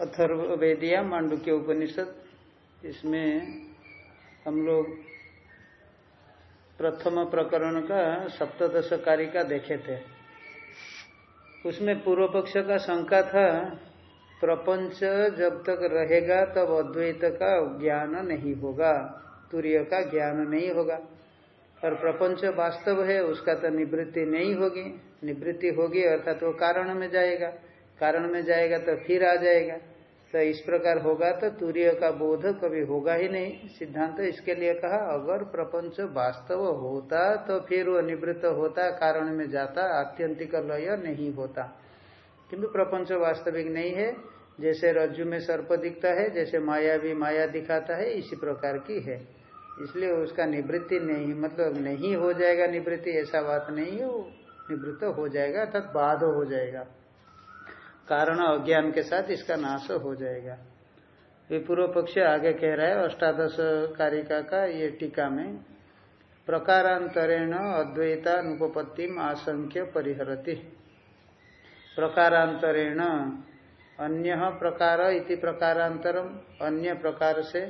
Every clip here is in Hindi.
अथर्वेदिया मांडुक्य उपनिषद। इसमें हम लोग प्रथम प्रकरण का सप्तश कारिका देखे थे। उसमें पूर्व पक्ष का शंका था, प्रपंच जब तक रहेगा तब अद्वैत का ज्ञान नहीं होगा, तूर्य का ज्ञान नहीं होगा। और प्रपंच वास्तव है, उसका तो निवृत्ति नहीं होगी। निवृत्ति होगी अर्थात वो कारण में जाएगा। कारण में जाएगा तो फिर आ जाएगा। तो इस प्रकार होगा तो तूर्य का बोध कभी होगा ही नहीं। सिद्धांत तो इसके लिए कहा, अगर प्रपंच वास्तव होता तो फिर वो निवृत्त होता, कारण में जाता, आत्यंतिक लय नहीं होता। किंतु प्रपंच वास्तविक नहीं है। जैसे रज्जु में सर्प दिखता है, जैसे माया भी माया दिखाता है, इसी प्रकार की है। इसलिए उसका निवृत्ति नहीं मतलब नहीं हो जाएगा निवृत्ति, ऐसा बात नहीं है। वो निवृत्त हो जाएगा अर्थात बाध हो जाएगा। कारण अज्ञान के साथ इसका नाश हो जाएगा। ये पूर्व पक्ष आगे कह रहा है, अष्टादश कारिका का ये टीका में, प्रकारांतरेण अद्वैतानुपत्ति आशंक्य परिहरती। प्रकारांतरेण अन्य प्रकार इति प्रकारांतरम, अन्य प्रकार से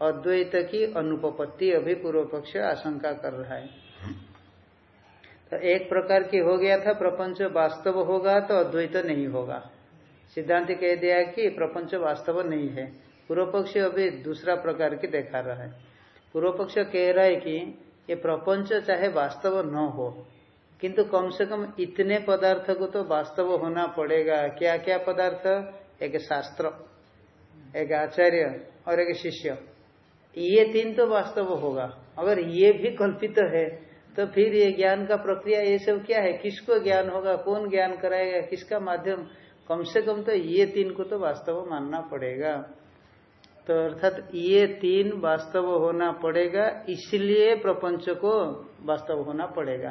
अद्वैत की अनुपपत्ति अभी पूर्व पक्ष आशंका कर रहा है। तो एक प्रकार की हो गया था, प्रपंच वास्तव होगा तो अद्वैत नहीं होगा। सिद्धांत कह दिया कि प्रपंच वास्तव नहीं है। पूर्व पक्ष अभी दूसरा प्रकार की देखा रहा है। पूर्व पक्ष कह रहा है कि ये प्रपंच चाहे वास्तव न हो, किंतु कम से कम इतने पदार्थ को तो वास्तव होना पड़ेगा। क्या क्या पदार्थ? एक शास्त्र, एक आचार्य और एक शिष्य। ये तीन तो वास्तव होगा। अगर ये भी कल्पित है तो फिर ये ज्ञान का प्रक्रिया ये सब क्या है? किसको ज्ञान होगा? कौन ज्ञान कराएगा? किसका माध्यम? कम से कम तो ये तीन को तो वास्तव मानना पड़ेगा। तो अर्थात ये तीन वास्तव होना पड़ेगा, इसलिए प्रपंच को वास्तव होना पड़ेगा।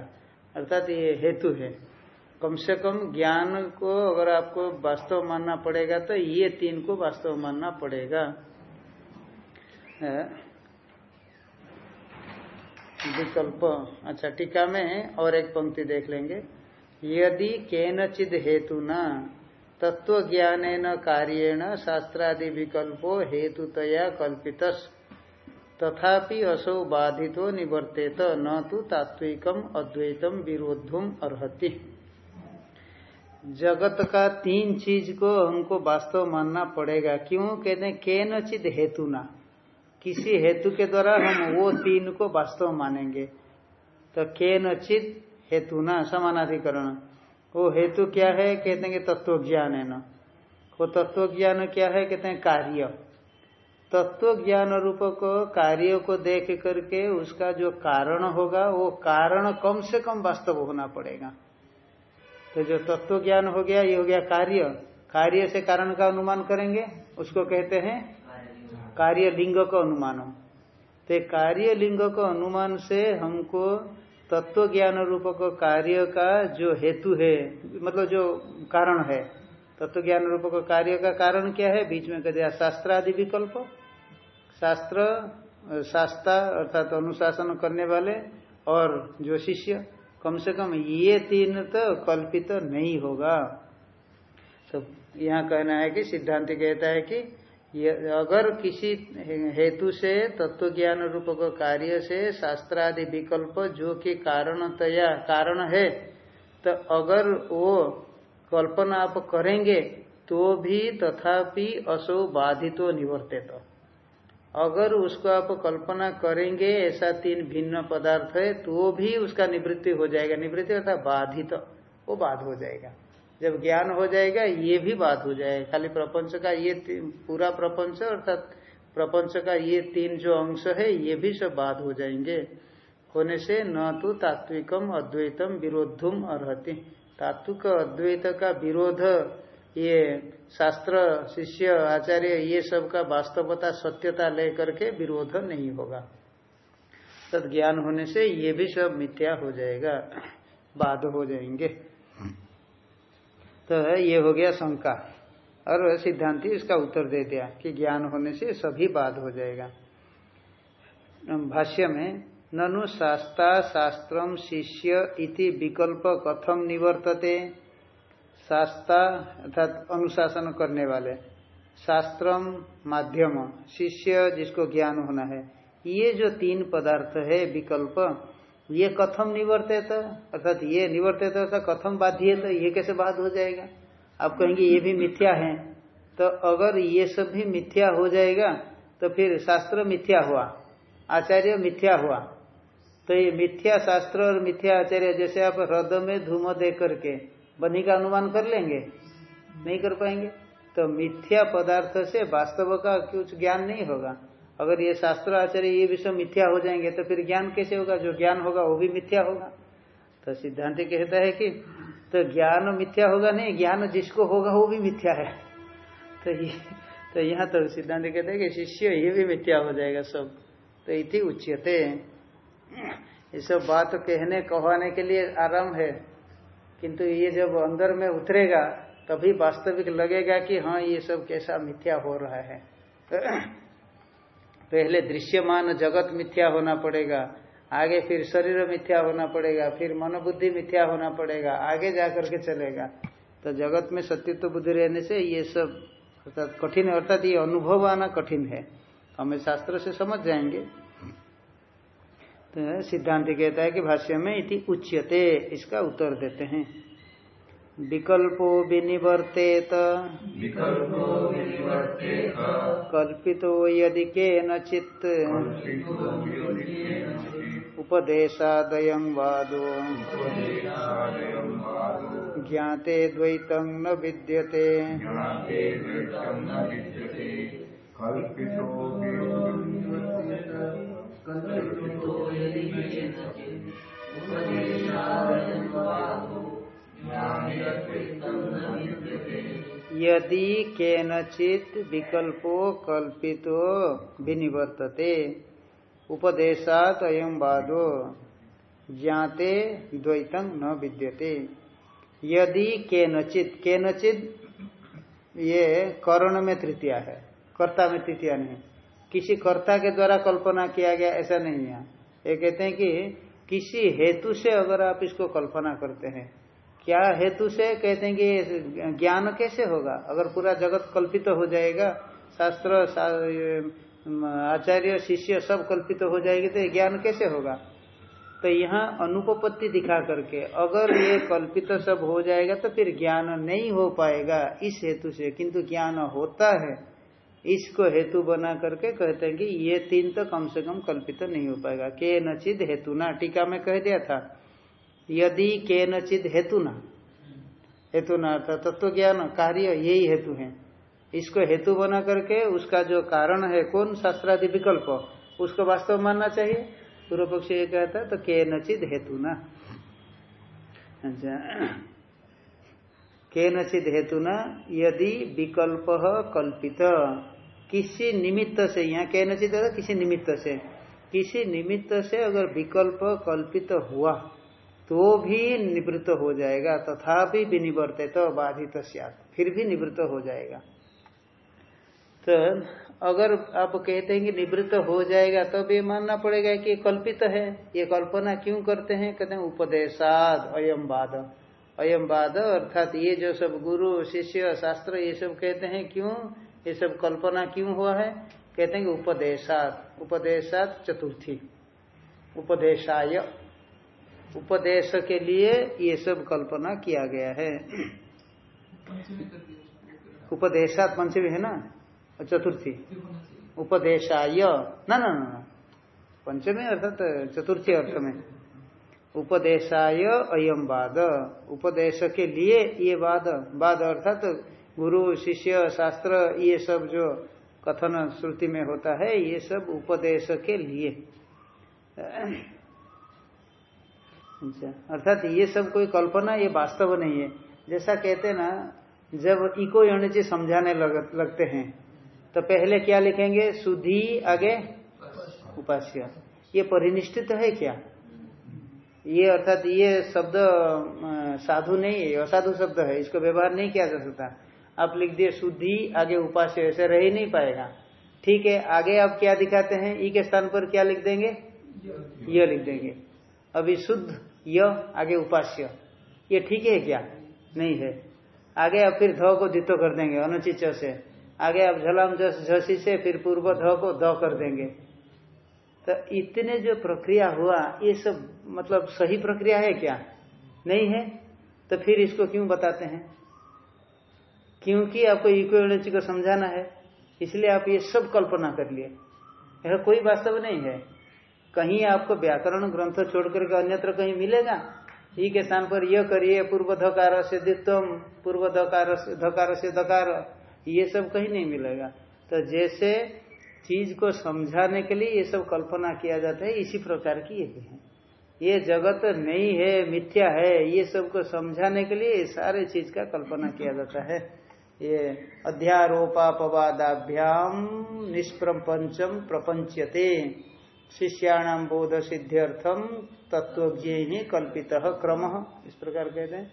अर्थात ये हेतु है। कम से कम ज्ञान को अगर आपको वास्तव मानना पड़ेगा तो ये तीन को वास्तव मानना पड़ेगा। विकल्प। अच्छा टीका में और एक पंक्ति देख लेंगे। यदि केनचिद हेतु न तत्व ज्ञान कार्येण शास्त्रादि विकल्पो हेतुतया कल्पित तथापि असौ बाधितो निवर्तेत, न तो तात्विकम अद्वैतम विरोधुम अर्ति जगत का तीन चीज़ को हमको वास्तव मानना पड़ेगा। क्यों? कहते के नचित हेतु ना किसी हेतु के द्वारा हम वो तीन को वास्तव मानेंगे। तो के नचित हेतु ना समानाधिकरण। वो हेतु क्या है? कहते हैं तत्व ज्ञान है ना। वो तत्व ज्ञान क्या है? कहते हैं कार्य। तत्व ज्ञान रूप को, कार्य को देख करके उसका जो कारण होगा, वो कारण कम से कम वास्तव होना पड़ेगा। तो जो तत्व ज्ञान हो गया, ये हो गया कार्य। कार्य से कारण का अनुमान करेंगे, उसको कहते हैं कार्य लिंग का अनुमान। तो कार्य लिंग का अनुमान से हमको तत्व ज्ञान रूप को कार्य का जो हेतु है मतलब जो कारण है तत्व ज्ञान रूप को कार्य का कारण क्या है? बीच में कह दिया शास्त्र आदि विकल्प। शास्त्र शास्त्र अर्थात अनुशासन करने वाले और जो शिष्य, कम से कम ये तीन तो कल्पित तो नहीं होगा। तो यहाँ कहना है कि सिद्धांत कहता है कि अगर किसी हेतु से तत्व ज्ञान रूप कार्य से, शास्त्रादि विकल्प जो कि कारणतया, कारण है तो अगर वो कल्पना आप करेंगे तो भी तथापि असो बाधितो निवर्ते तो अगर उसको आप कल्पना करेंगे, ऐसा तीन भिन्न पदार्थ है तो भी उसका निवृत्ति हो जाएगा। निवृत्ति अर्थात बाधित, वो बाध हो जाएगा। जब ज्ञान हो जाएगा, ये भी बात हो जाएगा। खाली प्रपंच का ये पूरा प्रपंच अर्थात प्रपंच का ये तीन जो अंश है, ये भी सब बात हो जाएँगे। होने से न तो तात्विकम अद्वैतम विरोधुम अर्ति तात्विक अद्वैत का विरोध, ये शास्त्र, शिष्य, आचार्य, ये सब का वास्तवता, सत्यता लेकर के विरोध नहीं होगा। तद ज्ञान होने से ये भी सब मिथ्या हो जाएगा, बाध हो जाएँगे। तो ये हो गया शंका। और सिद्धांति इसका उत्तर दे दिया कि ज्ञान होने से सभी बात हो जाएगा। भाष्य में, ननु शास्ता शास्त्रम शिष्य इति विकल्प कथम निवर्तते। शास्ता अर्थात अनुशासन करने वाले। शास्त्रम माध्यम, शिष्य जिसको ज्ञान होना है। ये जो तीन पदार्थ है, विकल्प ये कथम निवर्तित अर्थात ये निवर्तित अर्थात कथम बाध्य तो ये कैसे बाध हो जाएगा? आप कहेंगे ये भी मिथ्या है तो अगर ये सब भी मिथ्या हो जाएगा तो फिर शास्त्र मिथ्या हुआ, आचार्य मिथ्या हुआ। तो ये मिथ्या शास्त्र और मिथ्या आचार्य, जैसे आप हृद में धूम दे करके बनी का अनुमान कर लेंगे, नहीं कर पाएँगे? तो मिथ्या पदार्थ से वास्तव का कुछ ज्ञान नहीं होगा। अगर ये शास्त्र आचार्य ये विषय मिथ्या हो जाएँगे तो फिर ज्ञान कैसे होगा? जो ज्ञान होगा, वो भी मिथ्या होगा। तो सिद्धांत कहता है कि तो ज्ञान मिथ्या होगा नहीं, ज्ञान जिसको होगा, वो भी मिथ्या है। तो ये तो यहाँ तो सिद्धांत कहते हैं कि शिष्य ये भी मिथ्या हो जाएगा सब। तो इति उच्यते। ये सब बात कहने, कहवाने के लिए आराम है। किंतु ये जब अंदर में उतरेगा, तभी वास्तविक लगेगा कि हाँ ये सब कैसा मिथ्या हो रहा है। पहले दृश्यमान जगत मिथ्या होना पड़ेगा, आगे फिर शरीर मिथ्या होना पड़ेगा, फिर मनोबुद्धि मिथ्या होना पड़ेगा, आगे जा करके चलेगा। तो जगत में सत्यत्व बुद्धि रहने से ये सब अर्थात कठिन अर्थात ये अनुभव आना कठिन है। हमें शास्त्र से समझ जाएँगे। तो सिद्धांत कहता है कि भाष्य में इति उच्यते, इसका उत्तर देते हैं। विकल्पो विनिवर्तेत। विकल्पो विनिवर्तेत। कल्पितो यदि केनचित्। उपदेशादयं वादो। ज्ञाते द्वैतं न विद्यते। कल्पितो यदि केनचित् विकल्पो कल्पितो विनिवर्तते, उपदेशात अयम वादो, ज्ञाते द्वैतं न विद्यते। यदि केनचित केनचित ये कर्ण में तृतीया है, कर्ता में तृतीया नहीं किसी कर्ता के द्वारा कल्पना किया गया ऐसा नहीं है। ये कहते हैं कि किसी हेतु से अगर आप इसको कल्पना करते हैं क्या हेतु से कहते हैं कि ज्ञान कैसे होगा? अगर पूरा जगत कल्पित तो हो जाएगा, शास्त्र आचार्य, शिष्य सब कल्पित तो हो जाएगी तो ज्ञान कैसे होगा? तो यहाँ अनुपपत्ति दिखा करके, अगर ये कल्पित तो सब हो जाएगा तो फिर ज्ञान नहीं हो पाएगा इस हेतु से। किंतु ज्ञान होता है, इसको हेतु बना करके कहते हैं कि ये तीन तो कम से कम कल्पित नहीं हो पाएगा। के नचिद हेतु ना टीका में कह दिया था। यदि के नचिद हेतु ना हेतु ना अर्थात तत्व ज्ञान कार्य, यही हेतु है। इसको हेतु बना करके उसका जो कारण है, कौन? शास्त्रादि विकल्प। उसको वास्तव मानना चाहिए। पूर्व पक्ष ये कहता तो के नचिद हेतु ना अच्छा। के नचिद हेतु ना यदि विकल्प कल्पित। किसी निमित्त से, यहाँ के नचित किसी निमित्त से। किसी निमित्त से अगर विकल्प कल्पित हुआ तो भी निवृत्त हो जाएगा, तथापि विनिवर्तित तो बाधित फिर भी निवृत्त हो जाएगा। तो अगर आप कहते हैं कि निवृत्त हो जाएगा, तब तो ये मानना पड़ेगा कि कल्पित है। ये कल्पना क्यों करते हैं? कहते हैं, उपदेशाद अयम बाद। अयम बाद अर्थात ये जो सब गुरु, शिष्य, शास्त्र, ये सब कहते हैं क्यों? ये सब कल्पना क्यों हुआ है? कहते हैं कि उपदेशात उपदेशात चतुर्थी। उपदेशाय। उपदेश के लिए ये सब कल्पना किया गया है। उपदेशात पंचमी है ना? चतुर्थी। उपदेशाय। ना ना ना पंचमी अर्थात चतुर्थी अर्थ में। उपदेशाय अयम वाद। उपदेश के लिए ये वाद वाद अर्थात गुरु, शिष्य, शास्त्र, ये सब जो कथन, श्रुति में होता है, ये सब उपदेश के लिए। अच्छा अर्थात ये सब कोई कल्पना ये वास्तव नहीं है। जैसा कहते ना जब इको यणिची समझाने लग, लगते हैं तो पहले क्या लिखेंगे? सुधी आगे उपास्य। ये परिनिष्ठित है क्या? ये अर्थात ये शब्द साधु नहीं है असाधु शब्द है इसको व्यवहार नहीं किया जा सकता। आप लिख दिए शुद्धि आगे उपास्य ऐसे रह ही नहीं पाएगा। ठीक है आगे आप क्या दिखाते हैं? ई के स्थान पर क्या लिख देंगे? यह लिख देंगे। अभी शुद्ध य आगे उपास्य। ये ठीक है क्या? नहीं है। आगे आप फिर ध को द्वित्व कर देंगे, अनुचित से। आगे आप झलाम झसी से फिर पूर्व ध को द कर देंगे। तो इतने जो प्रक्रिया हुआ, ये सब मतलब सही प्रक्रिया है क्या? नहीं है? तो फिर इसको क्यों बताते हैं? क्योंकि आपको इक्वेलेंसी को समझाना है, इसलिए आप ये सब कल्पना कर लिए। यह कोई वास्तव नहीं है। कहीं आपको व्याकरण ग्रंथ छोड़ करके अन्यत्र कहीं मिलेगा? ही के स्थान पर यह करिए पूर्व धकार से दित्वम पूर्व धकार से धकार से धकार, ये सब कहीं नहीं मिलेगा। तो जैसे चीज़ को समझाने के लिए ये सब कल्पना किया जाता है, इसी प्रकार की ये है। ये जगत नहीं है, मिथ्या है, ये सबको समझाने के लिए सारे चीज़ का कल्पना किया जाता है। ये अध्यारोपापवादाभ्याम निष्प्रपंचम प्रपंचते शिष्याणाम बोध सिद्ध्यर्थम तत्वज्ञ ही कल्पित क्रम। इस प्रकार कहते हैं।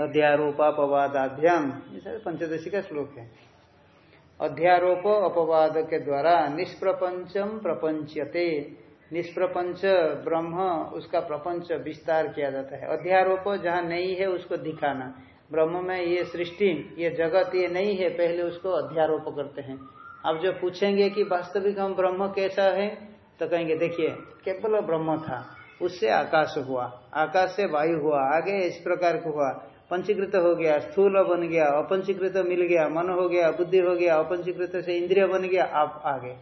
अध्यारोपापवादाभ्याम ये सारे पंचदशी का श्लोक है। अध्यारोप अपवाद के द्वारा निष्प्रपंचम प्रपंचते निष्प्रपंच ब्रह्म, उसका प्रपंच विस्तार किया जाता है। अध्यारोप जहाँ नहीं है, उसको दिखाना। ब्रह्म में ये सृष्टि, ये जगत ये नहीं है, पहले उसको अध्यारोप करते हैं। अब जो पूछेंगे कि वास्तविक हम ब्रह्म कैसा है तो कहेंगे, देखिए, केवल ब्रह्म था, उससे आकाश हुआ, आकाश से वायु हुआ, आगे इस प्रकार का हुआ, पंचीकृत हो गया, स्थूल बन गया, अपंचीकृत मिल गया, मन हो गया, बुद्धि हो गया, अपंचीकृत से इंद्रिय बन गया, आप आगे।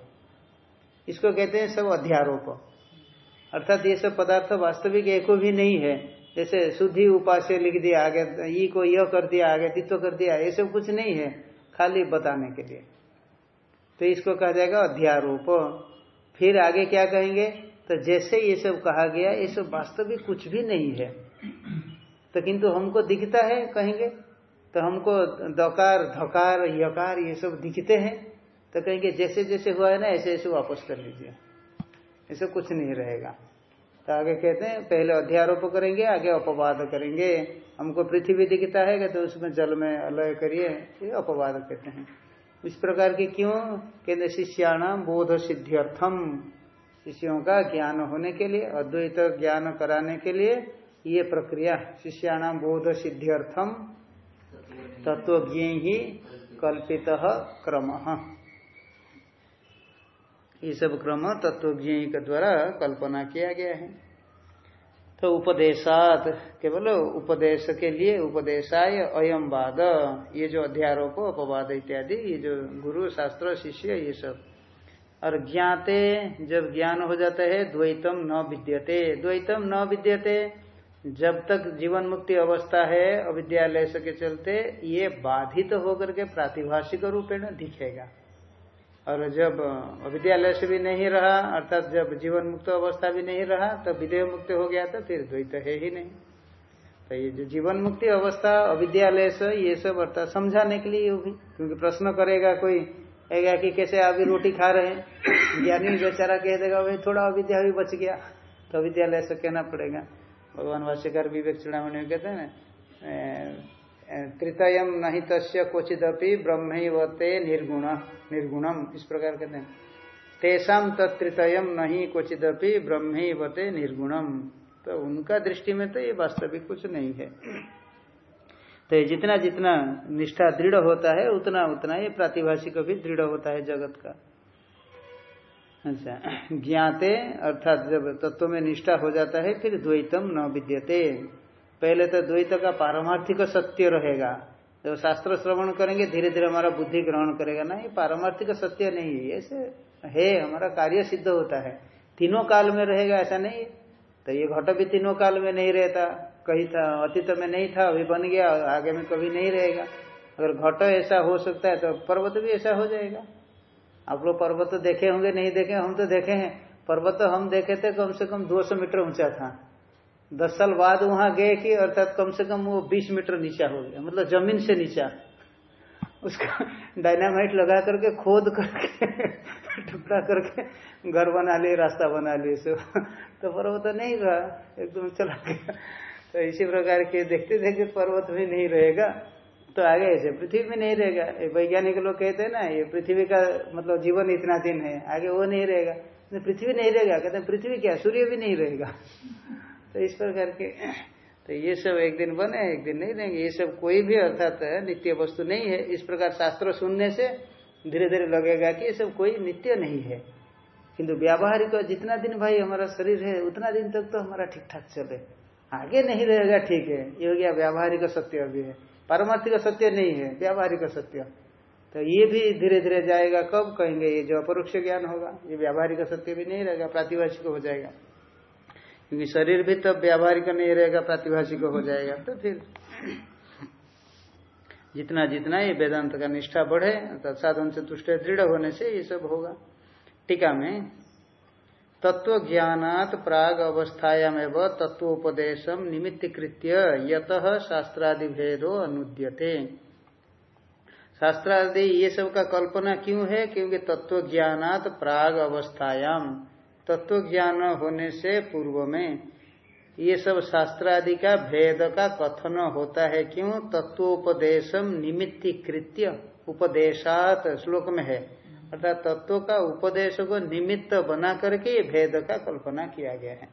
इसको कहते हैं सब अध्यारोप। अर्थात ये सब पदार्थ वास्तविक एक भी नहीं है। जैसे शुद्धि उपास्य लिख दिया, आगे ई को यह कर दिया, आगे तित्व कर दिया, ये सब कुछ नहीं है, खाली बताने के लिए। तो इसको कहा जाएगा अध्यारोप। फिर आगे क्या कहेंगे? तो जैसे ये सब कहा गया, ये सब वास्तविक कुछ भी नहीं है। तो किंतु हमको दिखता है, कहेंगे? तो हमको दकार, धकार, यकार ये सब दिखते हैं। तो कहेंगे, जैसे जैसे हुआ है ना, ऐसे ऐसे वापस कर लीजिए। ऐसे कुछ नहीं रहेगा। तो आगे कहते हैं, पहले अध्यारोप करेंगे, आगे अपवाद करेंगे। हमको पृथ्वी दिखता है तो उसमें जल में अलय करिए अपवाद कहते हैं। इस प्रकार के क्यों? कहते शिष्याणाम बोध सिद्ध्यर्थम शिष्यों का ज्ञान होने के लिए, अद्वैत ज्ञान कराने के लिए ये प्रक्रिया शिष्याणाम बोध सिद्ध्यर्थम तत्वज्ञ ही कल्पित क्रम। ये सब क्रम तत्वज्ञ के द्वारा कल्पना किया गया है। तो उपदेशात केवल उपदेश के लिए उपदेशाय अयम वाद ये जो अध्यारोप अपवाद इत्यादि, ये जो गुरु, शास्त्र, शिष्य, ये सब। और ज्ञाते जब ज्ञान हो जाता है, द्वैतम न विद्यते। द्वैतम न विद्यते, जब तक जीवन मुक्ति अवस्था है, अविद्यालय के चलते, ये बाधित तो होकर के प्रातिभाषिक रूपेण दिखेगा। और जब अविद्यालय से भी नहीं रहा, अर्थात जब जीवन मुक्त अवस्था भी नहीं रहा तो विदेह मुक्त हो गया तो फिर द्वैत है ही नहीं। तो ये जो जीवन मुक्ति अवस्था, अविद्यालय से, ये सब अर्थात समझाने के लिए होगी। क्योंकि प्रश्न करेगा कोई, कहेगा कि कैसे अभी रोटी खा रहे हैं? ज्ञानी बेचारा कह देगा, भाई, थोड़ा अविद्या भी बच गया। तो अविद्यालय से कहना पड़ेगा। भगवान भाष्यकार विवेक चुड़ामणि कहते हैं तृतयम नहीं तस्य क्वचिदपि ब्रह्मते निर्गुण निर्गुणम। इस प्रकार कहते हैं। तेषाम तत्तृतयम नहीं क्वचिदपि ब्रह्मते निर्गुणम। तो उनका दृष्टि में तो ये वास्तविक कुछ नहीं है। तो ये जितना जितना निष्ठा दृढ़ होता है, उतना उतना ये प्रातिभाषिक भी दृढ़ होता है जगत का। अच्छा ज्ञाते अर्थात जब तत्व में निष्ठा हो जाता है, फिर द्वैतम न विद्यते। पहले तो द्वैत का पारमार्थिक सत्य रहेगा। जब शास्त्र श्रवण करेंगे धीरे धीरे हमारा बुद्धि ग्रहण करेगा। ना ये पारमार्थिक सत्य नहीं है। ऐसे है, हमारा कार्य सिद्ध होता है। तीनों काल में रहेगा, ऐसा नहीं। तो ये घट भी तीनों काल में नहीं रहता। कहीं था, अतीत में नहीं था, अभी बन गया, आगे में कभी नहीं रहेगा। अगर घट ऐसा हो सकता है तो पर्वत भी ऐसा हो जाएगा। आप लोग पर्वत तो देखे होंगे, नहीं देखे, हम तो देखे हैं। पर्वत तो हम देखे थे, कम से कम 200 मीटर ऊँचा था। दस साल बाद वहाँ गए कि अर्थात कम से कम वो 20 मीटर नीचा हो गया मतलब ज़मीन से नीचा। उसका डायनामाइट लगा करके खोद करके, टुकड़ा करके घर बना लिए, रास्ता बना लिए सब तो पर्वत तो नहीं रहा एकदम चला गया। तो इसी प्रकार के देखते देखते पर्वत भी नहीं रहेगा तो आगे ऐसे। पृथ्वी में नहीं रहेगा। ये वैज्ञानिक लोग कहते हैं ना, ये पृथ्वी का मतलब जीवन इतना दिन है, आगे वो नहीं रहेगा। पृथ्वी नहीं रहेगा, कहते पृथ्वी क्या? सूर्य भी नहीं रहेगा। तो इस प्रकार के तो ये सब एक दिन बने, एक दिन नहीं देंगे ये सब कोई भी अर्थात नित्य वस्तु नहीं है। इस प्रकार शास्त्र सुनने से धीरे धीरे लगेगा कि ये सब कोई नित्य नहीं है। किंतु व्यावहारिक जितना दिन भाई हमारा शरीर है, उतना दिन तक तो हमारा ठीक ठाक चले। आगे नहीं रहेगा, ठीक है। ये हो गया व्यावहारिक सत्य अभी है। पारमार्थिक सत्य नहीं है, व्यावहारिक सत्य। तो ये भी धीरे धीरे जाएगा। कब कहेंगे? ये जो अपरोक्ष ज्ञान होगा, ये व्यावहारिक सत्य भी नहीं रहेगा, प्रातिभाषिक हो जाएगा। क्योंकि शरीर भी तब व्यावहारिक नहीं रहेगा, प्रातिभाषिक हो जाएगा तो फिर जितना जितना ये वेदांत का निष्ठा बढ़े तो साधन से तुष्ट, दृढ़ होने से ये सब होगा। टीका में तत्व ज्ञात प्राग अवस्थायाम एवं तत्वोपदेशम निमित्तीकृत्य यत शास्त्रादि भेदो अनुद्यते। शास्त्रादि ये सब का कल्पना क्यों है? क्योंकि तत्व ज्ञात प्राग अवस्थायाम। तत्व ज्ञान होने से पूर्व में ये सब शास्त्र आदि का भेद का कथन होता है, क्यों? तत्वोपदेशम निमित्तीकृत्य उपदेशात श्लोक में है। अर्थात तत्व का उपदेश को निमित्त बना करके ये भेद का कल्पना किया गया है।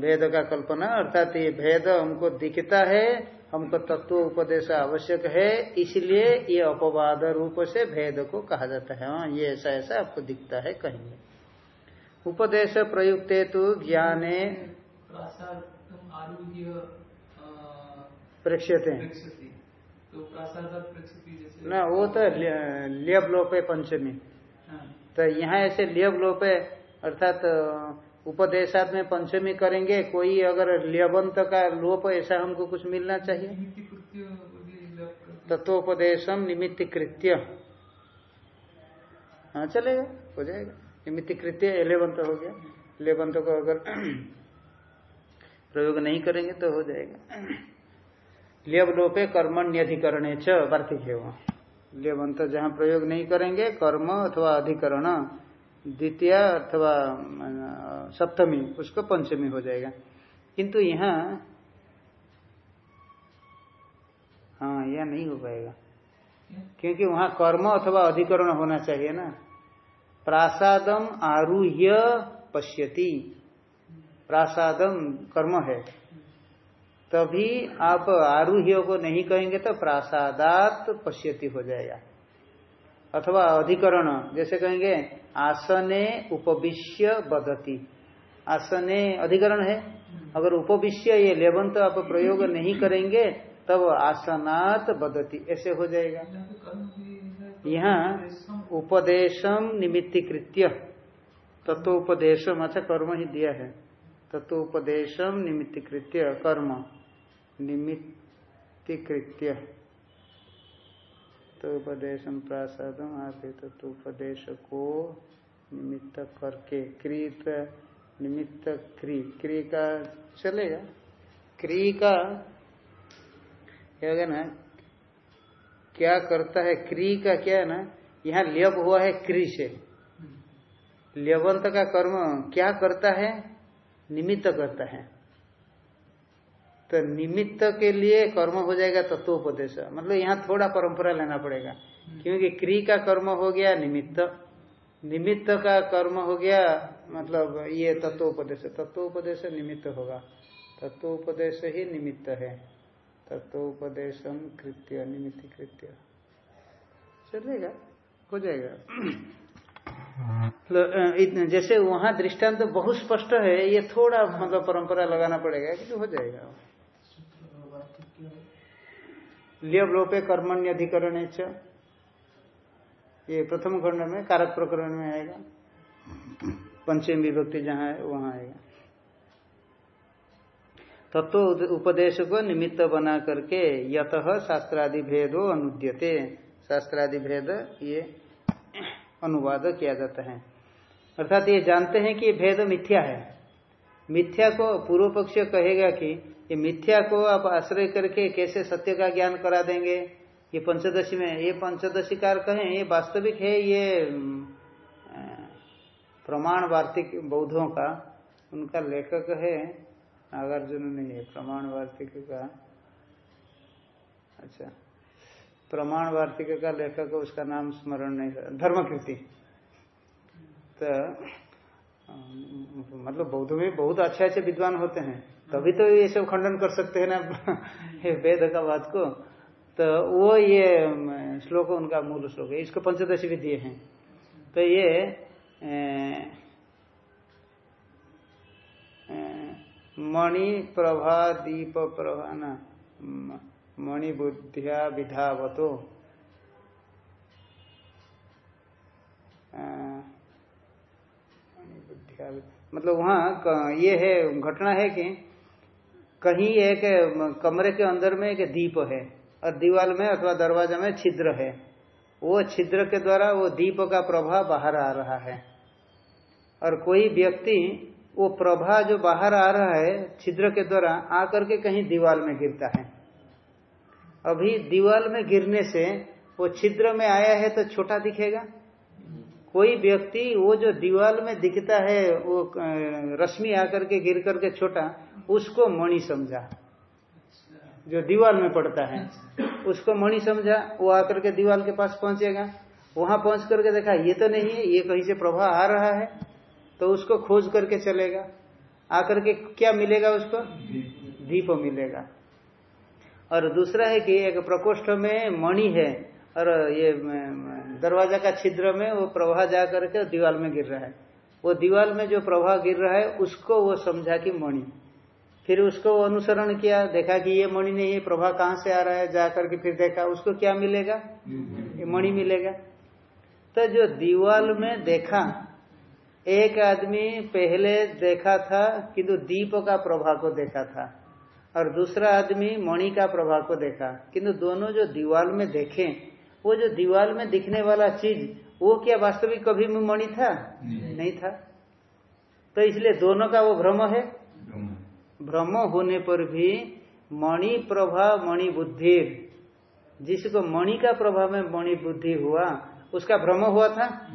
भेद का कल्पना, अर्थात ये भेद हमको दिखता है हमको तत्व उपदेश आवश्यक है इसलिए ये अपवाद रूप से भेद को कहा जाता है। हाँ ये ऐसा ऐसा आपको दिखता है कहेंगे उपदेश प्रयुक्त तो ज्ञाने प्रेक्षते। ना वो तो लियब लोप है। पंचमी तो यहाँ ऐसे लियब लोप है अर्थात उपदेशात में पंचमी करेंगे, कोई अगर लियबंत का लोप, ऐसा हमको कुछ मिलना चाहिए? तत्वोपदेशम निमित्त कृत्य हाँ चलेगा, हो जाएगा। निमित्त कृत्य एलेवंत हो गया। एलेवंत को अगर प्रयोग नहीं करेंगे तो हो जाएगा। लियब लोपे कर्मण्यधिकरण च वार्तिक है वहाँ जहाँ प्रयोग नहीं करेंगे, कर्म अथवा अधिकरण द्वितीय अथवा सप्तमी, उसको पंचमी हो जाएगा। किंतु यहाँ हाँ यह नहीं हो पाएगा। क्योंकि वहाँ कर्म अथवा अधिकरण होना चाहिए ना। प्रासादम आरूह्य पश्यति। प्रासादम कर्म है। तभी आप आरूह्य को नहीं कहेंगे तो प्रासादात पश्यति हो जाएगा। अथवा अधिकरण, जैसे कहेंगे, आसने उपविश्य बदती। आसने अधिकरण है। अगर उपविश्य ये लेवन तो आप प्रयोग नहीं करेंगे, तब आसनात बदती, ऐसे हो जाएगा। यहाँ उपदेशम निमित्तीकृत्य। तत्वोपदेशम अच्छा कर्म ही दिया है। तत्वोपदेशम निमित्तीकृत्य, कर्म। निमित्तीकृत्य। तत्वोपदेशम प्रासादम आगे को निमित्त करके क्रीत निमित्त क्री क्री का चलेगा क्री का ना क्या करता है क्री का क्या है ना? यहाँ लियब हुआ है क्री से लियबंत का कर्म क्या करता है? निमित्त करता है। तो निमित्त के लिए कर्म हो जाएगा तत्वोपदेश। मतलब यहाँ थोड़ा परंपरा लेना पड़ेगा। क्योंकि क्री का कर्म हो गया निमित्त। निमित्त का कर्म हो गया मतलब ये तत्वोपदेश। तत्वोपदेश निमित्त होगा। तत्वोपदेश ही निमित्त है। तत्वोपदेशम कृत्य निमित्त कृत्य। चलेगा? हो जाएगा। तो जैसे वहाँ दृष्टांत तो बहुत स्पष्ट है ये थोड़ा मतलब परंपरा लगाना पड़ेगा कि तो हो जाएगा। लोपे कर्मण्य अधिकरण ये प्रथम खंड में कारक प्रकरण में आएगा। पंचम विभक्ति जहाँ है, वहाँ आएगा। तत्व उपदेश को निमित्त बना करके यत शास्त्रादि भेदो अनुद्यते। शास्त्रादि भेद ये अनुवाद किया जाता है। अर्थात ये जानते हैं कि भेद मिथ्या है। मिथ्या को पूर्व पक्ष कहेगा कि ये मिथ्या को आप आश्रय करके कैसे सत्य का ज्ञान करा देंगे? ये पंचदशी में, ये पंचदशी कार कहें, ये वास्तविक है ये प्रमाण वार्तिक बौद्धों का, उनका लेखक है नागार्जुन नहीं है प्रमाण वार्तिक का अच्छा प्रमाण वार्तिक का लेखक, उसका नाम स्मरण नहीं धर्मकृति। तो मतलब बौद्ध में बहुत अच्छे अच्छे विद्वान होते हैं। तभी तो ये सब खंडन कर सकते हैं ना वेद का बात को। तो वो ये श्लोक उनका मूल श्लोक है। इसको पंचदशी भी दिए हैं। तो ये ए, मणि प्रभा दीप प्रभा न मणि बुद्धिया विधावतो। मतलब वहाँ ये है, घटना है कि कहीं एक कमरे के अंदर में एक दीप है और दीवार में अथवा दरवाज़ा में छिद्र है। वो छिद्र के द्वारा वो दीप का प्रभाव बाहर आ रहा है। और कोई व्यक्ति वो प्रभा जो बाहर आ रहा है, छिद्र के द्वारा आकर के कहीं दीवार में गिरता है। अभी दीवार में गिरने से वो छिद्र में आया है तो छोटा दिखेगा? कोई व्यक्ति वो जो दीवाल में दिखता है, वो रश्मि आकर के गिर करके छोटा, उसको मणि समझा। जो दीवाल में पड़ता है, उसको मणि समझा, वो आकर के दीवाल के पास पहुंचेगा। वहाँ पहुँच करके देखा, ये तो नहीं है, ये कहीं से प्रभाव आ रहा है तो उसको खोज करके चलेगा। आकर के क्या मिलेगा उसको? दीप मिलेगा। और दूसरा है कि एक प्रकोष्ठ में मणि है, और ये दरवाज़ा का छिद्र में वो प्रवाह जा करके दीवार में गिर रहा है। वो दीवार में जो प्रवाह गिर रहा है, उसको वो समझा कि मणि। फिर उसको अनुसरण किया, देखा कि ये मणि नहीं, ये प्रभाव कहाँ से आ रहा है जा करके फिर देखा, उसको क्या मिलेगा? ये मणि मिलेगा। तो जो दीवाल में देखा, एक आदमी पहले देखा था, किंतु दीप का प्रभाव को देखा था, और दूसरा आदमी मणि का प्रभाव को देखा। किंतु दोनों जो दीवाल में देखे वो जो दीवार में दिखने वाला चीज़ वो क्या वास्तविक कभी में मणि था? नहीं, नहीं था। तो इसलिए दोनों का वो भ्रम है? भ्रम होने पर भी मणि प्रभाव मणि बुद्धि जिसको मणि का प्रभाव में मणि बुद्धि हुआ उसका भ्रम हुआ था?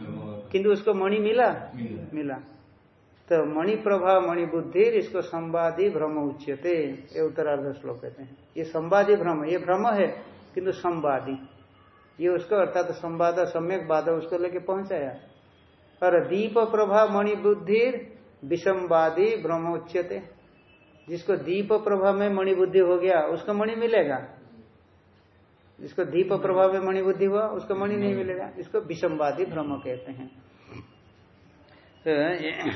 किंतु उसको मणि मिला? मिला। तो मणि प्रभाव मणि बुद्धि इसको संवादी भ्रम उच्यते ये उत्तरार्ध श्लोक कहते हैं। ये संवादी भ्रम ये भ्रम है किंतु संवादी। ये उसको अर्थात संवाद, सम्यक बाद उसको लेके पहुँचाया और दीप प्रभा मणि बुद्धि विषमवादी ब्रह्मोच्यते जिसको दीप प्रभा में मणि बुद्धि हो गया, उसको मणि मिलेगा। जिसको दीप प्रभाव में मणि बुद्धि हुआ, उसको मणि नहीं मिलेगा। इसको विषमवादी भ्रम कहते हैं। तो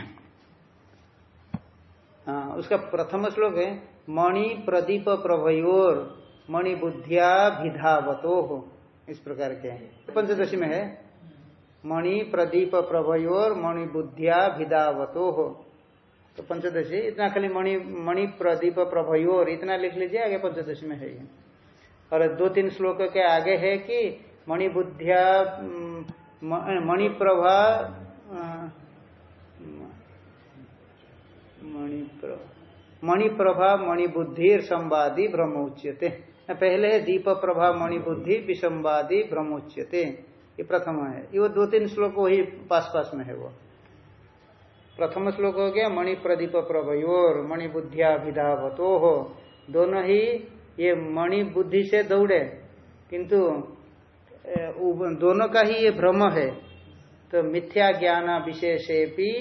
हाँ उसका प्रथम श्लोक है, मणि प्रदीप प्रभयोर, मणि बुद्धिया भिधावतो हो इस प्रकार के पंचदशी में है मणि प्रदीप प्रभयोर मणि बुद्धिया भिदावतो। हो तो पंचदशी, इतना खाली मणि मणि प्रदीप प्रभयोर इतना लिख लीजिए, आगे पंचदशी में है ये। और दो तीन श्लोक के आगे है कि मणि बुद्धिया मणि प्रभा मणि प्रभा मणि बुद्धि संवादी ब्रह्म उच्यते। पहले है दीप प्रभा मणिबुद्धि विषमवादी ब्रह्मोच्यते। ये प्रथम है। ये दो तीन श्लोक वही पास पास में है वो। प्रथम श्लोक हो गया मणि प्रदीप प्रभयोर मणि बुद्धिया विधावतो हो दोनों ही ये मणि बुद्धि से दौड़े। किंतु दोनों का ही ये भ्रम है। तो मिथ्या ज्ञान विशेषे भी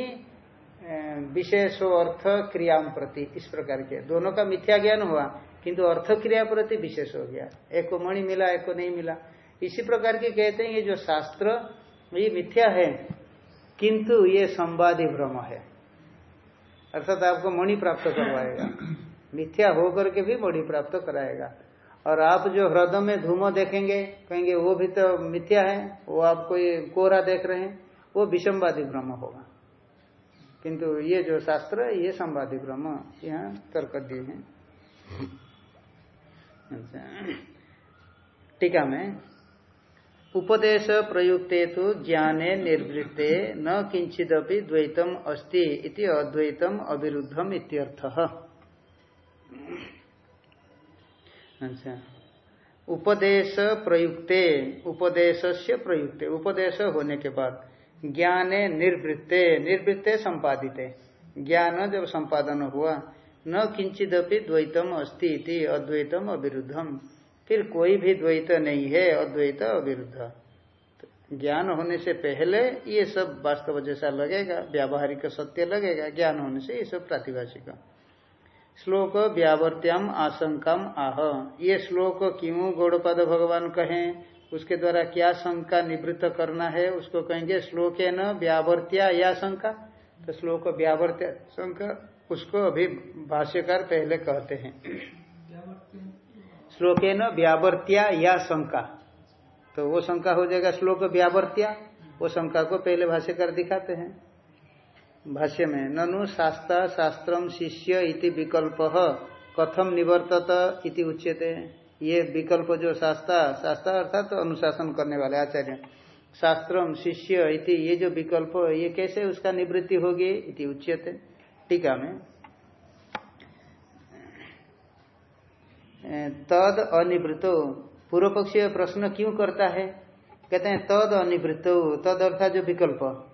विशेषो अर्थ क्रियाम प्रति इस प्रकार के। दोनों का मिथ्या ज्ञान हुआ। किंतु अर्थ क्रिया प्रति विशेष हो गया। एक को मणि मिला, एक को नहीं मिला। इसी प्रकार के कहते हैं, ये जो शास्त्र, ये मिथ्या है, किंतु ये संवादी भ्रम है। अर्थात आपको मणि प्राप्त करवाएगा। मिथ्या होकर के भी मणि प्राप्त कराएगा। और आप जो हृदय में धूमो देखेंगे, कहेंगे, वो भी तो मिथ्या है, वो आप कोई कोरा देख रहे हैं, वो विषमवादी भ्रम होगा। किंतु ये जो शास्त्र ये संवादी भ्रम। यहाँ तर्क दिए हैं। अच्छा। टीका में उपदेश प्रयुक्ते तो ज्ञाने निर्वृत्ते न किंचिदपि द्वैतम अस्ति इति अद्वैतम अविरुद्धम इत्यर्थ। अच्छा। उपदेश प्रयुक्ते उपदेश से प्रयुक्ते, उपदेश होने के बाद ज्ञाने निर्वृत्ते निर्वृत्ते संपादित। ज्ञान जब संपादन हुआ न किंचिदपि द्वैतम अस्ति अद्वैतम अविरुद्धम। फिर कोई भी द्वैत नहीं है, अद्वैत अविरुद्ध। ज्ञान होने से पहले ये सब वास्तव जैसा लगेगा, व्यावहारिक सत्य लगेगा, ज्ञान होने से ये सब प्रातिभाषिक। श्लोक व्यावर्त्याम आशंकाम आह। ये श्लोक क्यों गौड़पद भगवान कहें? उसके द्वारा क्या शंका निवृत्त करना है? उसको कहेंगे श्लोक न व्यावर्त्या या शंका। तो श्लोक व्यावर्त्या, शंका उसको अभी भाष्यकार पहले कहते हैं। श्लोक न व्यावर्त्या या शंका। तो वो शंका हो जाएगा श्लोक व्यावर्त्या वो शंका को पहले भाष्यकार दिखाते हैं। भाष्य में ननु शास्त्र शास्त्रम शिष्य इति विकल्प कथम निवर्तत इति उच्यते। ये विकल्प जो शास्त्र शास्त्र अर्थात तो अनुशासन करने वाले आचार्य। शास्त्रम शिष्य इति ये जो विकल्प ये कैसे उसका निवृत्ति होगी इति उच्यते। टीका में। तद अनिवृत्त। पूर्व पक्षीय प्रश्न क्यों करता है? कहते हैं, तद अनिवृत्त। तद अर्थात जो विकल्प।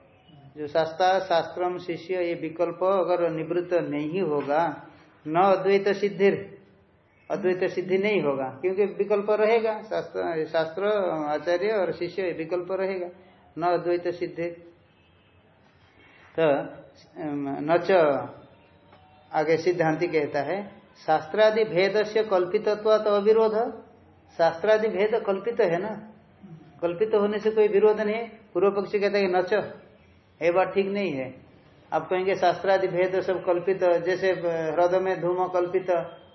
जो शास्त्र, शास्त्रम, शिष्य, ये विकल्प अगर निवृत्त नहीं होगा, न अद्वैत सिद्धि अद्वैत सिद्धि नहीं होगा, क्योंकि विकल्प रहेगा। शास्त्र शास्त्र, आचार्य और शिष्य, विकल्प रहेगा। न अद्वैत सिद्धि तो नच आगे सिद्धांति कहता है, शास्त्रादि भेद से कल्पित तो अविरोध। शास्त्रादि भेद कल्पित है ना? कल्पित होने से कोई विरोध नहीं पूर्व पक्षी कहता है नच ये बात ठीक नहीं है। आप कहेंगे शास्त्रादि भेद सब कल्पित, जैसे ह्रद में धूम कल्पित,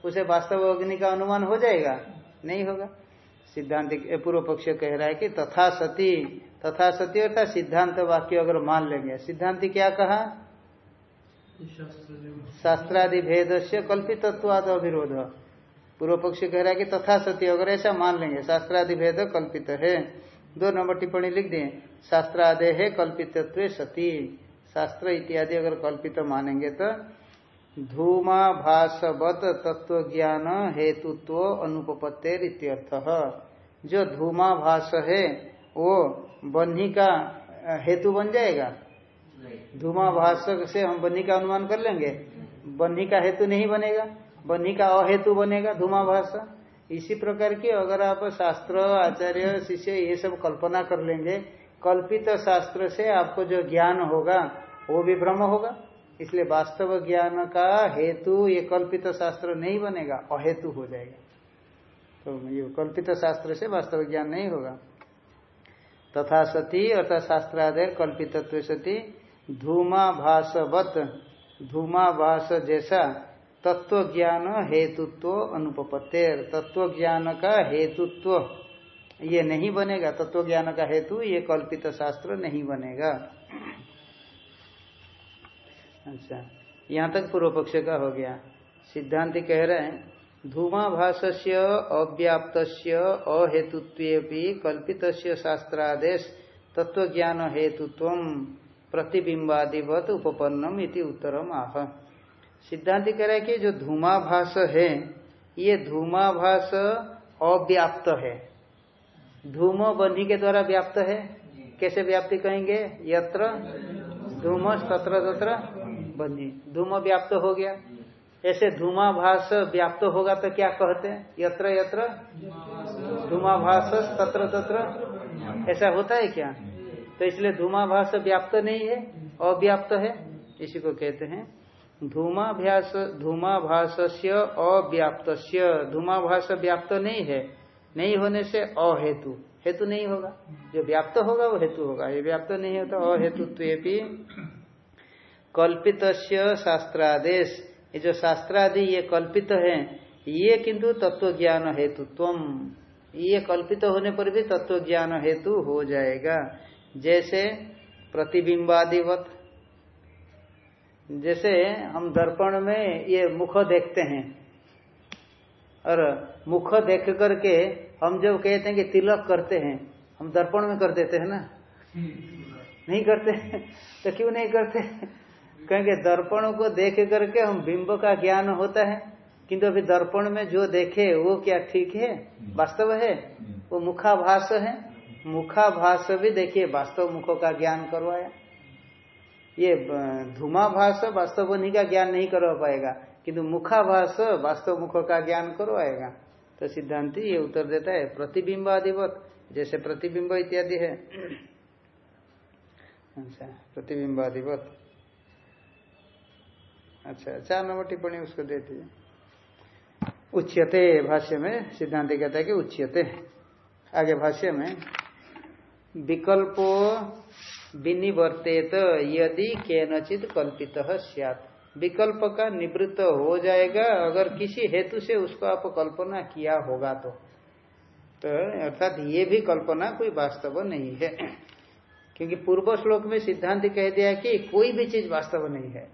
उसे वास्तव अग्नि का अनुमान हो जाएगा? नहीं होगा। सिद्धांत पूर्व पक्ष कह रहा है कि तथा सती तथा सती अर्थात सिद्धांत वाक्य अगर मान लेंगे, सिद्धांति क्या कहा? शास्त्रादि भेद से कल्पितत्वाद अविरोध पूर्व पक्ष कह रहा है कि तथा सत्य, अगर ऐसा मान लेंगे शास्त्रादि भेद कल्पित है। दो नंबर टिप्पणी लिख दिए शास्त्रादे है कल्पित सती। शास्त्र इत्यादि अगर कल्पित मानेंगे तो धूमा भाषवत तत्व ज्ञान हेतुत्व अनुपत्तेर इत्यर्थ। जो धूमा भाष है, वो बन्ही का हेतु बन जाएगा। धूमाभास से हम बन्ही का अनुमान कर लेंगे। बन्ही का हेतु नहीं बनेगा। बन्ही का अहेतु बनेगा धूमाभास। इसी प्रकार की अगर आप शास्त्र, आचार्य, शिष्य ये सब कल्पना कर लेंगे, कल्पित शास्त्र से आपको जो ज्ञान होगा, वो भी भ्रम होगा। इसलिए वास्तव ज्ञान का हेतु ये कल्पित शास्त्र नहीं बनेगा, अहेतु हो जाएगा। तो ये कल्पित शास्त्र से वास्तव ज्ञान नहीं होगा। तथा सती अर्थात शास्त्रादय कल्पित सती धूमाभासवत धूमाभास जैसा तत्व ज्ञान हेतुत्व अनुपत्तेर तत्व ज्ञान का हेतुत्व। ये नहीं बनेगा तत्व ज्ञान का हेतु, ये कल्पित शास्त्र नहीं बनेगा। अच्छा यहाँ तक पूर्व पक्ष का हो गया। सिद्धांत कह रहे हैं धूमाभास से अव्याप्त अहेतुत्व कल्पित शास्त्रादेश तत्व ज्ञान हेतुत्व प्रतिबिंबादिवत उपपन्नम इति उत्तरम आह। सिद्धांत कह रहे कि जो धूमाभास है, ये धूमाभास अव्याप्त है। धूम बन्ही के द्वारा व्याप्त है? कैसे व्याप्ति कहेंगे? यत्र धूम तत्र तत्र बन्ही। धूम व्याप्त हो गया। ऐसे धूमाभास व्याप्त होगा तो क्या कहते हैं? यत्र यत्र धूमाभास तत्र तत्र। ऐसा होता है क्या? तो इसलिए धूमाभास व्याप्त नहीं है, अव्याप्त है। इसी को कहते हैं, धूमाभ्यास धूमाभास अव्याप्त धूमाभास व्याप्त नहीं है, नहीं होने से अहेतु। हेतु नहीं होगा। जो व्याप्त होगा, वो हेतु होगा। ये व्याप्त नहीं होता अहेतु कल्पित शास्त्रादेश। ये जो शास्त्रादि ये कल्पित है, ये किंतु तत्व ज्ञान हेतुत्व ये कल्पित होने पर भी तत्व ज्ञान हेतु हो जाएगा। जैसे प्रतिबिंबादिवत, जैसे हम दर्पण में ये मुख देखते हैं, और मुख देख करके हम जब कहते हैं कि तिलक करते हैं, हम दर्पण में कर देते हैं ना? नहीं करते तो क्यों नहीं करते? कहेंगे दर्पण को देख करके हम बिंब का ज्ञान होता है, किंतु अभी दर्पण में जो देखे वो क्या ठीक है? वास्तव है? वो मुखाभास है? मुखाभास भी देखिए, वास्तव मुखों का ज्ञान करवाया। ये धूमाभास वास्तव बनी का ज्ञान नहीं करवा पाएगा, किंतु मुखाभास वास्तव मुख का ज्ञान करवाएगा। तो सिद्धांति ये उत्तर देता है प्रतिबिंब आदिवत जैसे प्रतिबिंब इत्यादि है। अच्छा प्रतिबिंबादिवत। अच्छा चार नंबर टिप्पणी उसको दे दिए उच्यते भाष्य में सिद्धांत कहता है कि उच्यते। आगे भाष्य में विकल्पो विनिवर्तेत, यदि केनचित कल्पित सियात। विकल्प का निवृत्त हो जाएगा अगर किसी हेतु से उसको आप कल्पना किया होगा तो। तो अर्थात ये भी कल्पना कोई वास्तव नहीं है। क्योंकि पूर्व श्लोक में सिद्धांत कह दिया कि कोई भी चीज़ वास्तव नहीं है।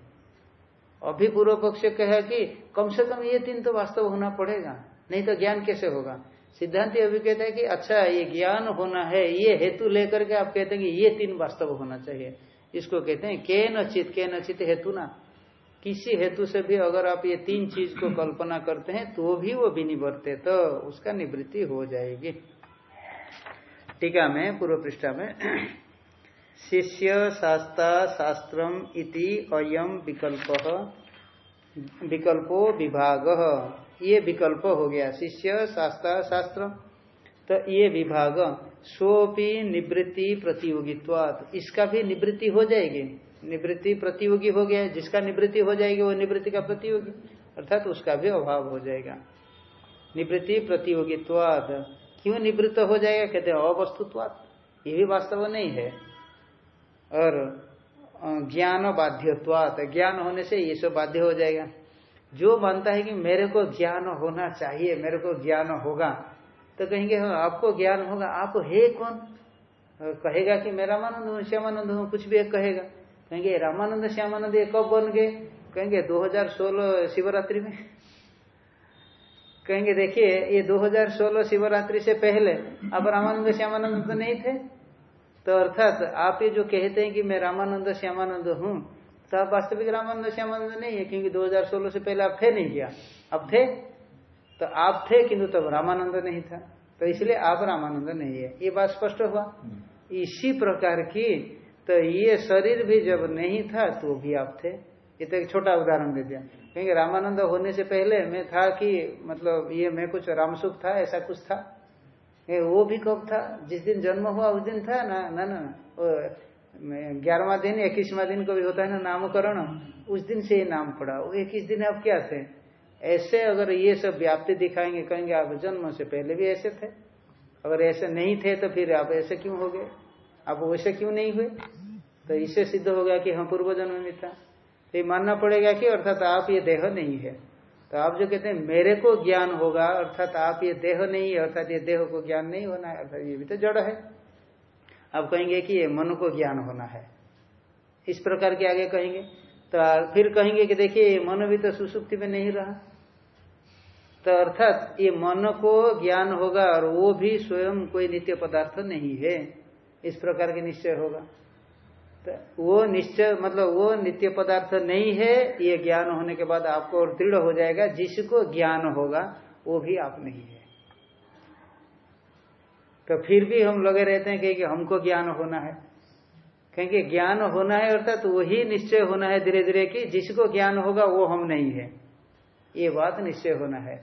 अभी पूर्व पक्ष कहा कि कम से कम ये तीन तो वास्तव होना पड़ेगा, नहीं तो ज्ञान कैसे होगा? सिद्धांत अभी कहता है कि अच्छा ये ज्ञान होना है, ये हेतु लेकर के आप कहते हैं कि ये तीन वास्तव होना चाहिए। इसको कहते हैं के नचित के नचित हेतु ना। किसी हेतु से भी अगर आप ये तीन चीज़ को कल्पना करते हैं तो भी वो विनिवर्ते तो उसका निवृत्ति हो जाएगी। टीका में, पूर्व पृष्ठा में, शिष्य शास्ता शास्त्रम इति अयम विकल्प, विकल्पो विभाग। ये विकल्प हो गया, शिष्य, शास्त्र शास्त्र। तो ये विभाग, सोपी निवृत्ति प्रतियोगित्वात। इसका भी निवृत्ति हो जाएगी। निवृत्ति प्रतियोगी हो गया, जिसका निवृत्ति हो जाएगी, वो निवृत्ति का प्रतियोगी। अर्थात तो उसका भी अभाव हो जाएगा। निवृत्ति प्रतियोगित्वाद क्यों निवृत्त हो जाएगा? कहते हैं अवस्तुत्वाद ये भी वास्तव नहीं है। और ज्ञान बाध्यत्वात। ज्ञान होने से ये सब बाध्य हो जाएगा। जो मानता है कि मेरे को ज्ञान होना चाहिए, मेरे को ज्ञान होगा तो कहेंगे हाँ आपको ज्ञान होगा। आप है कौन? कहेगा कि मैं रामानंद हूँ, श्यामानंद हूँ, कुछ भी एक कहेगा। कहेंगे, रामानंद, श्यामानंद, ये कब बन गए? कहेंगे 2016 शिवरात्रि में। कहेंगे, देखिए, ये 2016 शिवरात्रि से पहले आप रामानंद, श्यामानंद तो नहीं थे। तो अर्थात आप ये जो कहते हैं कि मैं रामानंद, श्यामानंद हूँ तो आप वास्तविक रामानंद श्यामानंद नहीं है क्योंकि 2016 से पहले आप थे नहीं किया। अब थे तो आप थे किंतु तब रामानंद नहीं था। तो इसलिए आप रामानंद नहीं है। ये बात स्पष्ट हुआ। इसी प्रकार की तो ये शरीर भी जब नहीं था तो भी आप थे ये तो एक छोटा उदाहरण दे दिया। क्योंकि रामानंद होने से पहले मैं था कि मतलब ये मैं कुछ रामसुख था ऐसा कुछ था। ये वो भी कब था? जिस दिन जन्म हुआ उस दिन था ना? ना ना ग्यारहवा दिन, इक्कीसवा दिन को भी होता है ना नामकरण, उस दिन से ये नाम पड़ा। वो इक्कीस दिन आप क्या थे ऐसे अगर ये सब व्याप्ति दिखाएँगे, कहेंगे आप जन्म से पहले भी ऐसे थे। अगर ऐसे नहीं थे तो फिर आप ऐसे क्यों हो गए? आप वैसे क्यों नहीं हुए? तो इससे सिद्ध हो गया कि हम पूर्व जन्म में था। तो ये मानना पड़ेगा कि अर्थात आप ये देह नहीं है। तो आप जो कहते हैं, मेरे को ज्ञान होगा, अर्थात आप ये देह नहीं है, अर्थात ये देह को ज्ञान नहीं होना है, अर्थात ये भी तो जड़ है। आप कहेंगे कि ये मन को ज्ञान होना है। इस प्रकार के आगे कहेंगे। तो फिर कहेंगे कि देखिए मन भी तो सुसुप्ति में नहीं रहा। तो अर्थात ये मन को ज्ञान होगा और वो भी स्वयं कोई नित्य पदार्थ नहीं है। इस प्रकार के निश्चय होगा। तो वो निश्चय मतलब वो नित्य पदार्थ नहीं है, ये ज्ञान होने के बाद आपको और दृढ़ हो जाएगा। जिसको ज्ञान होगा, वो भी आप नहीं है। तो फिर भी हम लगे रहते हैं कि हमको ज्ञान होना है। क्योंकि ज्ञान होना है अर्थात तो वही निश्चय होना है धीरे धीरे कि जिसको ज्ञान होगा वो हम नहीं है। ये बात निश्चय होना है।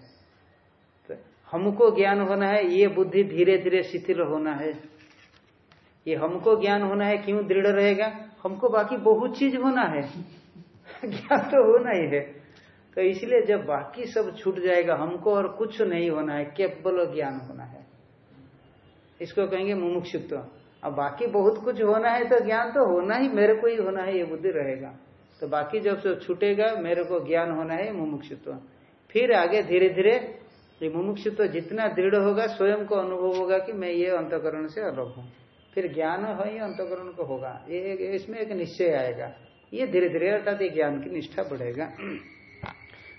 तो हमको ज्ञान होना है, ये बुद्धि धीरे धीरे शिथिल होना है। ये हमको ज्ञान होना है, क्यों दृढ़ रहेगा? हमको बाकी बहुत चीज़ होना है। ज्ञान तो होना ही है। तो इसलिए जब बाकी सब छूट जाएगा, हमको और कुछ नहीं होना है, केवल ज्ञान होना है। इसको कहेंगे मुमुक्षुत्व। अब बाकी बहुत कुछ होना है तो ज्ञान तो होना ही, मेरे को ही होना है, ये बुद्धि रहेगा। तो बाकी जब सब छूटेगा, मेरे को ज्ञान होना है, मुमुक्षुत्व। फिर आगे धीरे धीरे ये मुमुक्षुत्व जितना दृढ़ होगा, स्वयं को अनुभव होगा कि मैं ये अंतकरण से अलग हूँ। फिर ज्ञान है ही अंतकरण को होगा। ये इसमें एक निश्चय आएगा। ये धीरे धीरे अर्थात ये ज्ञान की निष्ठा बढ़ेगा।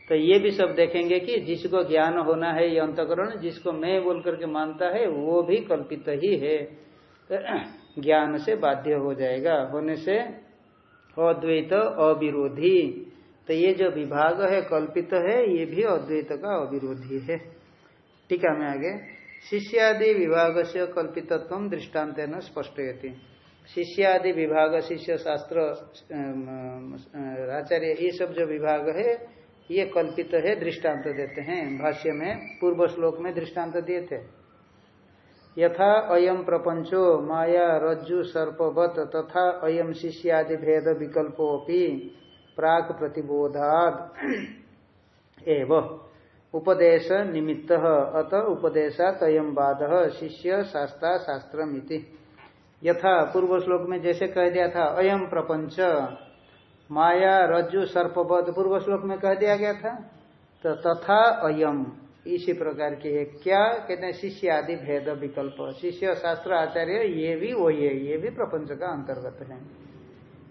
तो ये भी सब देखेंगे कि जिसको ज्ञान होना है ये अंतकरण, जिसको मैं बोल करके मानता है, वो भी कल्पित ही है। तो ज्ञान से बाध्य हो जाएगा। होने से अद्वैत अविरोधी। तो ये जो विभाग है, कल्पित है, ये भी अद्वैत का अविरोधी है। ठीक है, में आगे। शिष्यादि विभाग से कल्पितत्व दृष्टांत न स्पष्ट शिष्यादि विभाग शिष्य शास्त्र आचार्य, ये सब जो विभाग है ये कल्पित है, दृष्टांत देते हैं। भाष्य में, पूर्व श्लोक में दृष्टांत दिए थे। यथा अयम प्रपंचो माया रज्जु सर्पवत तथा अयम शिष्यादि भेद विकल्पोपि प्राक प्रतिबोधाद। एव। उपदेश निमित्त, अत उपदेशा तयम बाद शिष्य शास्त्रा यथा पूर्व श्लोक में जैसे कह दिया था अयम प्रपंच माया रज्जु सर्पवत पूर्व श्लोक में कह दिया गया था। तो तथा अयम, इसी प्रकार की है क्या कहते हैं, शिष्य आदि भेद विकल्प। शिष्य शास्त्र आचार्य, ये भी वही है, ये भी प्रपंच का अंतर्गत है।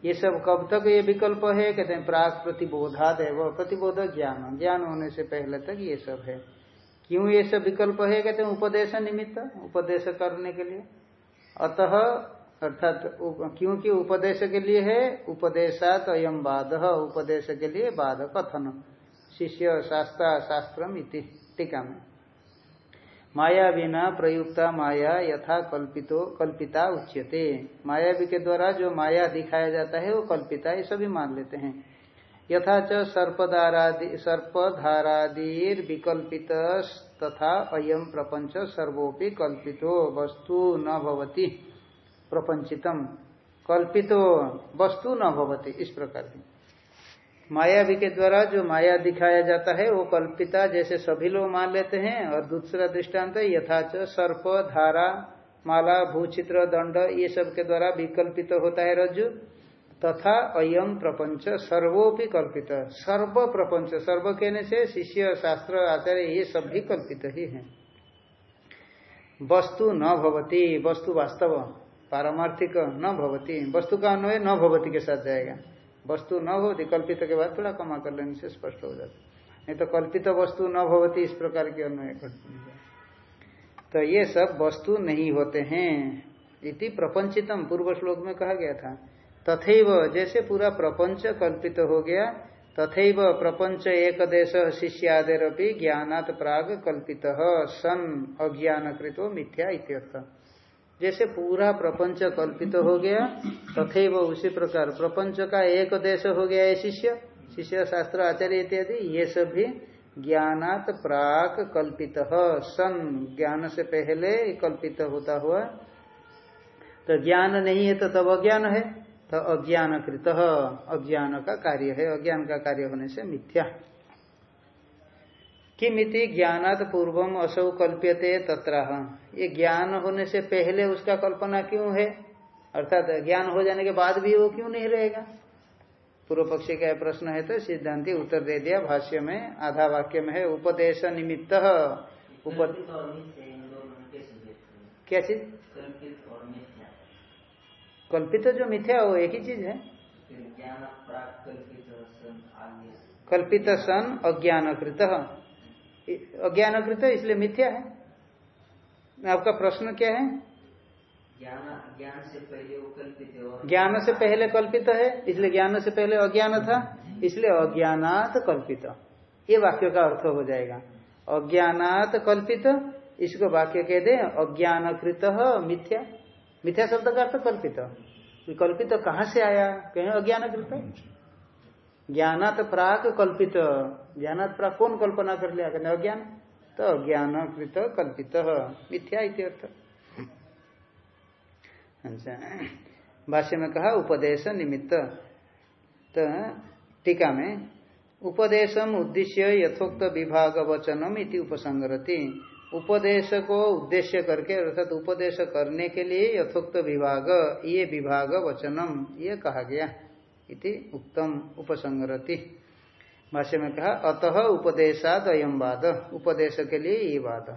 ये सब कब तक ये विकल्प है? कहते हैं, प्राग प्रतिबोधाद है वो प्रतिबोध ज्ञान। ज्ञान होने से पहले तक ये सब है। क्यों ये सब विकल्प है? कहते हैं, उपदेश निमित्त, उपदेश करने के लिए। अतः अर्थात क्योंकि उपदेश के लिए है, उपदेशात अयम बाध, उपदेश के लिए बाध कथन। शिष्य शास्त्र शास्त्रम इति टीका में माया बिना प्रयुक्ता माया यथा कल्पितो, कल्पिता उच्यते। मायावी के द्वारा जो माया दिखाया जाता है, वो कल्पिता, ये सभी मान लेते हैं। यथा च सर्पधारादि सर्पधारादिर विकल्पित तथा अयम प्रपंच सर्वोपि कल्पितो, वस्तु न भवती। प्रपंचितम। कल्पितो वस्तु न भवती इस प्रकार की। मायावी के द्वारा जो माया दिखाया जाता है, वो कल्पिता जैसे सभी लोग मान लेते हैं, और दूसरा दृष्टांत यथाच सर्प, धारा, माला, भूचित्र, दंड, ये सब के द्वारा विकल्पित होता है रज्जु। तथा अयम प्रपंच, सर्वोपि कल्पित। सर्व प्रपंच, सर्व कहने से शिष्य, शास्त्र, आचार्य, ये सब भी कल्पित ही है। वस्तु न भवती, वस्तु वास्तव। पारमार्थिक न भवती, वस्तु का अन्वय न भवती के साथ जाएगा। वस्तु न होती, कल्पित के बाद थोड़ा कमा कर लेने से स्पष्ट हो जाता नहीं तो कल्पित वस्तु न भवती, इस प्रकार के अन्वय तो ये सब वस्तु नहीं होते हैं। इति प्रपंचितम, पूर्व श्लोक में कहा गया था। तथैव, जैसे पूरा प्रपंच कल्पित हो गया, तथैव प्रपंच एक देश शिष्यादेरपि ज्ञानात प्राग कल्पित, सन अज्ञानकृतो मिथ्या इत्यर्थ। जैसे पूरा प्रपंच कल्पित तो हो गया तथे वो उसी प्रकार प्रपंच का एक देश हो गया है शिष्य शिष्य शास्त्र आचार्य इत्यादि, ये सब भी ज्ञानात प्राक कल्पित सन ज्ञान से पहले कल्पित होता हुआ। तो ज्ञान नहीं है तो तब अज्ञान है तो अज्ञान कृत अज्ञान का कार्य है, अज्ञान का कार्य होने से मिथ्या। किमिति ज्ञानात पूर्वम असौ कल्प्यते तत्र। ये ज्ञान होने से पहले उसका कल्पना क्यों है? अर्थात ज्ञान हो जाने के बाद भी वो क्यों नहीं रहेगा? पूर्व पक्षी का प्रश्न है तो सिद्धांति उत्तर दे दिया भाष्य में आधा वाक्य में है उपदेश निमित्त। उप क्या चीज़? कल्पित जो मिथ्या वो एक ही चीज़ है? कल्पित सन अज्ञानकृत। अज्ञानकृत इसलिए मिथ्या है। आपका प्रश्न क्या है? ज्ञान से पहले कल्पित ज्ञान से पहले कल्पित है इसलिए ज्ञान से पहले अज्ञान था इसलिए अज्ञानात कल्पित। ये वाक्य का अर्थ हो जाएगा। अज्ञानात कल्पित इसको वाक्य कह दे अज्ञानकृत मिथ्या। मिथ्या शब्द का अर्थ कल्पित। कल्पित कहाँ से आया? कहें अज्ञानकृत। ज्ञानात प्राक कल्पित। ज्ञानात प्राक कौन कल्पना कर लिया? कहते अज्ञान तो अज्ञान कृत कल्पित। मिथ्या अच्छा। भाष्य में कहा, उपदेश निमित्त। तो टीका में, उपदेशम उद्देश्य यथोक्त विभाग वचनम इति उपसंगरति उपदेश को उद्देश्य करके, अर्थात उपदेश करने के लिए यथोक्त विभाग, ये विभाग वचनम ये कहा गया। इति उत्तम उपसंगरति भाष्य में कहा, अतः उपदेशाद अयम वाद। उपदेश के लिए ये वाद।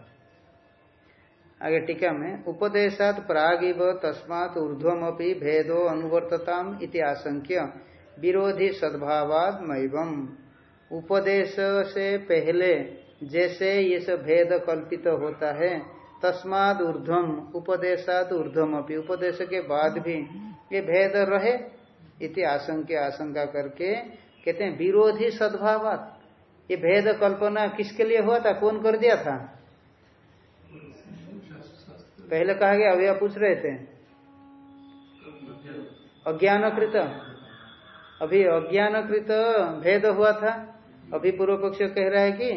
आगे टीका में, उपदेशात प्रागिव तस्मात ऊर्ध्वमपि भेदो अनुवर्तताम इति आशंक्य विरोधी सद्भावाद मैवम उपदेश से पहले जैसे ये सब भेद कल्पित होता है, तस्माद ऊर्ध्वम, उपदेशात ऊर्ध्वम अपनी उपदेश के बाद भी ये भेद रहे इति आशंक आशंका करके कहते हैं विरोधी सद्भाव ये भेद कल्पना किसके लिए हुआ था? कौन कर दिया था? पहले कहा गया अभी आप पूछ रहे थे। अज्ञानकृत। अभी अज्ञानकृत भेद हुआ था। अभी पूर्व पक्ष कह रहा है कि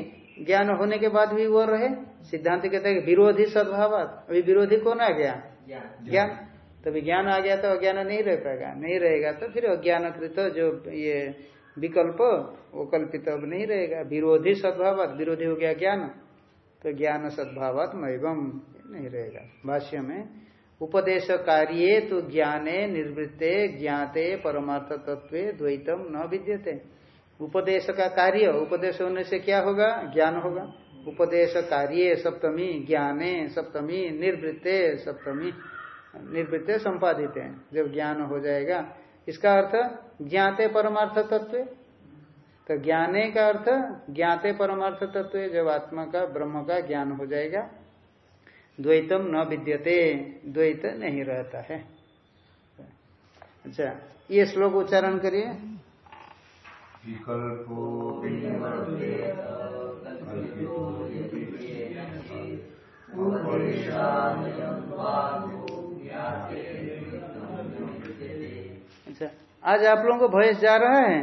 ज्ञान होने के बाद भी वो रहे। सिद्धांत कहते हैं विरोधी सद्भाव अभी विरोधी कौन आ गया? ज्ञान। तभी ज्ञान आ गया तो अज्ञान नहीं रह पाएगा। नहीं रहेगा तो फिर अज्ञान कृत जो ये विकल्प, वो कल्पित अब नहीं रहेगा। विरोधी सद्भाव विरोधी हो गया ज्ञान तो ज्ञान सद्भाव एवं नहीं रहेगा। भाष्य में, उपदेश कार्य तो ज्ञाने निर्वृत्ते, ज्ञाते परमार्थ तत्व द्वैतम न विद्यते। उपदेश का कार्य, उपदेश होने से क्या होगा? ज्ञान होगा। उपदेश कार्य सप्तमी, ज्ञाने सप्तमी, निर्वृत्ते सप्तमी। निर्वृत्ते संपादित है। जब ज्ञान हो जाएगा, इसका अर्थ ज्ञाते परमार्थ तत्व। तो ज्ञाने का अर्थ ज्ञाते परमार्थ तत्व, जब आत्मा का, ब्रह्म का ज्ञान हो जाएगा, द्वैतम न विद्यते, द्वैत नहीं रहता है। अच्छा ये श्लोक उच्चारण करिए। विकल्पो अच्छा आज आप लोगों को भयस जा रहा है?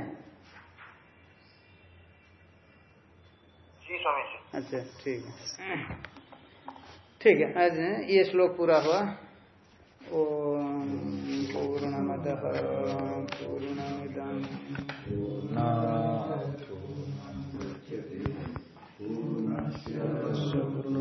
अच्छा ठीक है। ठीक है आज ये श्लोक पूरा हुआ। ओम पूर्णमद पूर्णमिदम पूर्णस्य पूर्ण